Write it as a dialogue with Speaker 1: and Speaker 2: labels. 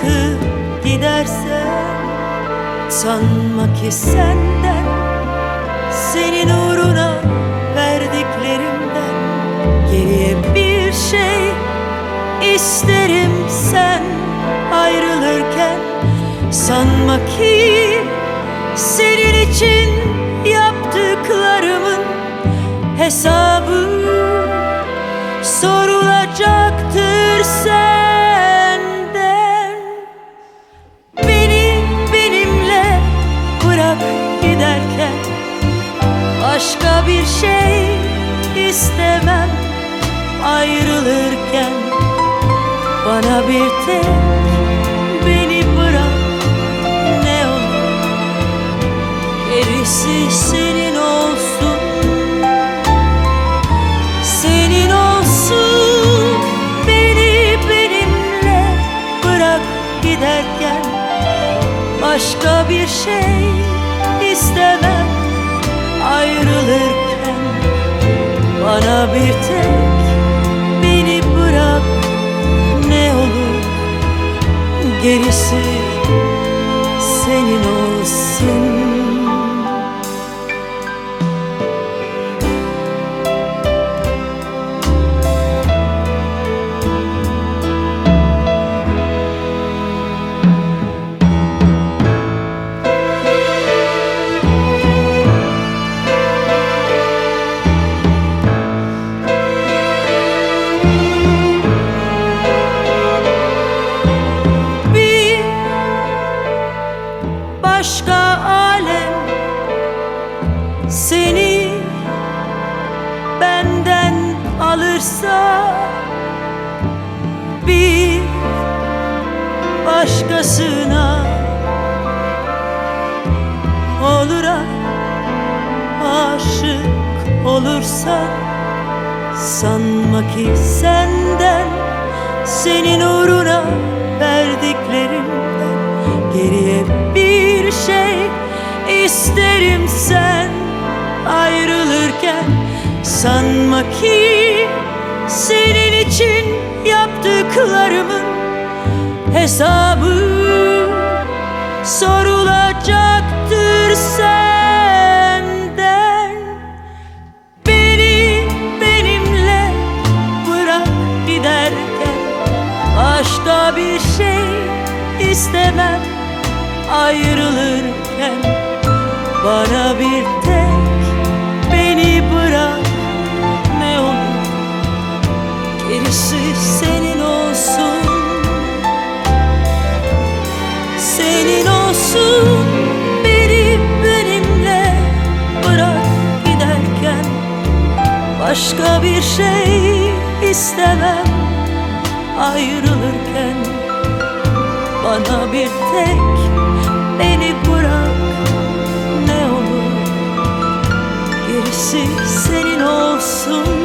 Speaker 1: bırakıp gidersen Sanma ki senden Senin uğruna verdiklerimden Geriye bir şey isterim. Sen ayrılırken Sanma ki senin için yaptıklarımın hesabı sorulacaktır. Sen bir şey istemem ayrılırken. Bana bir tek beni bırak ne olur. Gerisi senin olsun. Senin olsun. Beni benimle bırak giderken. Başka bir şey bana bir tek beni bırak. Ne olur gerisi senin olsun başka alem. Seni benden alırsa bir başkasına olur aşık olursa sanma ki senden senin uğruna verdiklerimden Geriye bir isterim sen ayrılırken. Sanma ki senin için yaptıklarımın hesabı sorulacaktır senden. Beni benimle bırak giderken. Başka bir şey istemem ayrılırken Bana bir tek beni bırak ne olur. Gerisi senin olsun. Senin olsun beni benimle bırak giderken. Başka bir şey istemem ayrılırken. Bana bir tek beni bırak Gerisi senin olsun